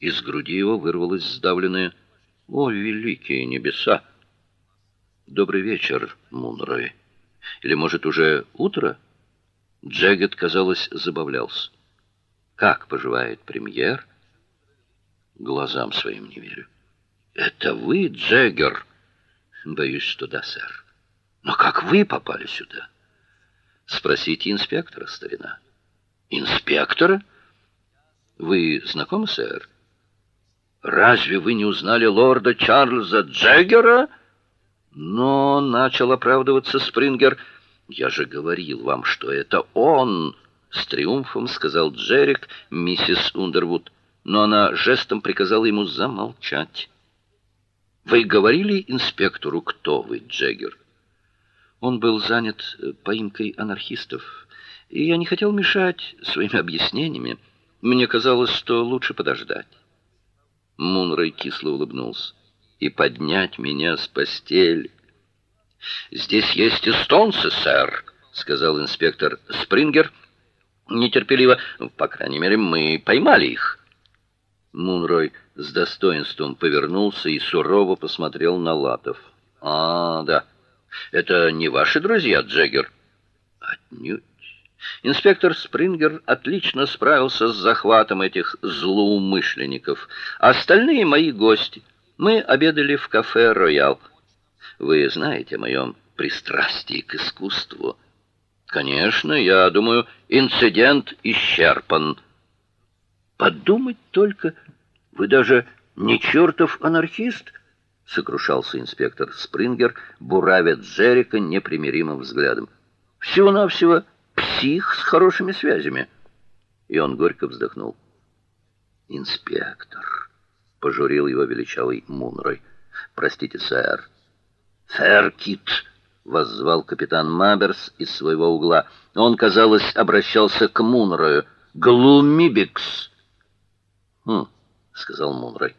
Из груди его вырвалось сдавленное: "О, великие небеса!" Добрый вечер, Мунрой. Или, может, уже утро? Джегет, казалось, забавлялся. Как поживает премьер? Глазам своим не верю. Это вы, Джеггер? Боюсь, что да, сэр. Но как вы попали сюда? Спросите инспектора, старина. Инспектора? Вы знакомы, сэр? Разве вы не узнали лорда Чарльза Джеггера? Но начал оправдываться Спрингер. Я же говорил вам, что это он, с триумфом сказал Джерик миссис Ундервуд, но она жестом приказала ему замолчать. Вы говорили инспектору, кто вы, Джеггер? Он был занят э, поимкой анархистов, и я не хотел мешать своими объяснениями. Мне казалось, что лучше подождать. Мунрой кисло улыбнулся. И поднять меня с постели. Здесь есть эстонцы, сэр, сказал инспектор Спрингер нетерпеливо. По крайней мере, мы поймали их. Мунрой с достоинством повернулся и сурово посмотрел на Латов. А, да. Это не ваши друзья, Джеггер? Отнюдь. Инспектор Спрингер отлично справился с захватом этих злоумышленников. Остальные мои гости. Мы обедали в кафе Роял. Вы знаете о моем пристрастии к искусству. Конечно, я думаю, инцидент исчерпан. Подумать только, вы даже не чертов анархист, сокрушался инспектор Спрингер, буравя Джерика непримиримым взглядом. Всего-навсего псих с хорошими связями. И он горько вздохнул. Инспектор, пожурил его величавый Мунрой. Простите, сэр. Сэр Кит, воззвал капитан Маберс из своего угла. Он, казалось, обращался к Мунрою. Глумибикс. Хм, сказал Мунрой.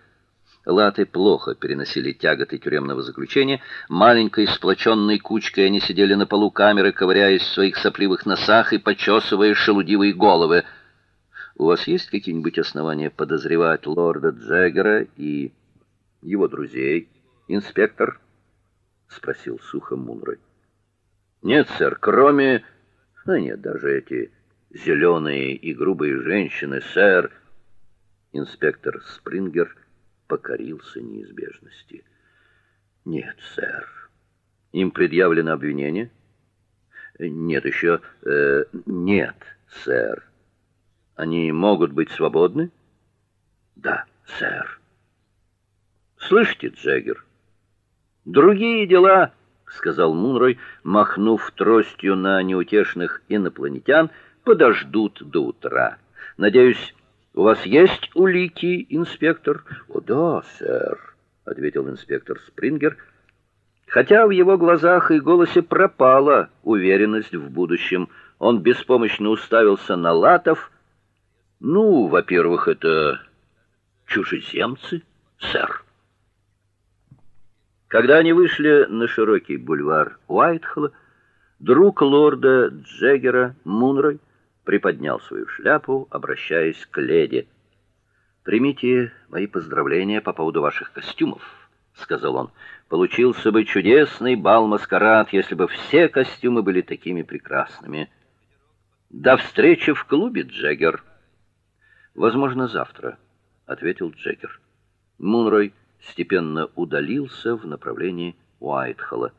Латы плохо переносили тяготы тюремного заключения. Маленькой сплоченной кучкой они сидели на полу камеры, ковыряясь в своих сопливых носах и почесывая шелудивые головы. У вас есть какие-нибудь основания подозревать лорда Джеггера и его друзей, инспектор? спросил сухо Мунрой. Нет, сэр, кроме, ну нет, даже эти зеленые и грубые женщины, сэр. Инспектор Спрингер покорился неизбежности. Нет, сэр. Им предъявлено обвинение? Нет еще. Э, нет, сэр. Они могут быть свободны? Да, сэр. Слышите, Джеггер? Другие дела, сказал Мунрой, махнув тростью на неутешных инопланетян, подождут до утра. Надеюсь, у вас есть улики, инспектор? О да, сэр, ответил инспектор Спрингер, хотя в его глазах и голосе пропала уверенность в будущем. Он беспомощно уставился на Латов. Ну, во-первых, это чужеземцы, сэр. Когда они вышли на широкий бульвар Уайтхолла, друг лорда Джеггера Мунрой приподнял свою шляпу, обращаясь к леди. Примите мои поздравления по поводу ваших костюмов, сказал он. Получился бы чудесный бал-маскарад, если бы все костюмы были такими прекрасными. До встречи в клубе, Джеггер. Возможно, завтра, ответил Джеггер. Мунрой степенно удалился в направлении Уайтхолла.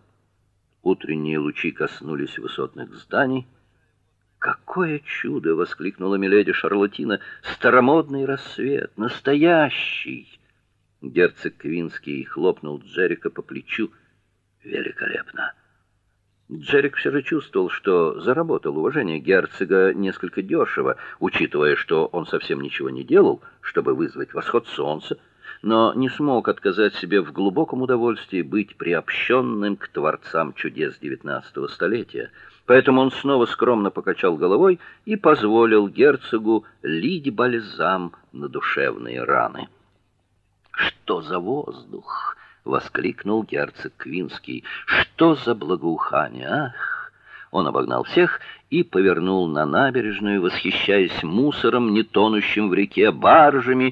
Утренние лучи коснулись высотных зданий. Какое чудо, воскликнула миледи Шарлатина. Старомодный рассвет, настоящий. Герцог Квинский хлопнул Джерика по плечу. Великолепно. Джерик же чувствовал, что заработал уважение герцога несколько дешево, учитывая, что он совсем ничего не делал, чтобы вызвать восход солнца, но не смог отказать себе в глубоком удовольствии быть приобщенным к творцам чудес XIX столетия. Поэтому он снова скромно покачал головой и позволил герцогу лить бальзам на душевные раны. Что за воздух, воскликнул герцог Квинский. Что за благоухание, ах! Он обогнал всех и повернул на набережную, восхищаясь мусором, не тонущим в реке, баржами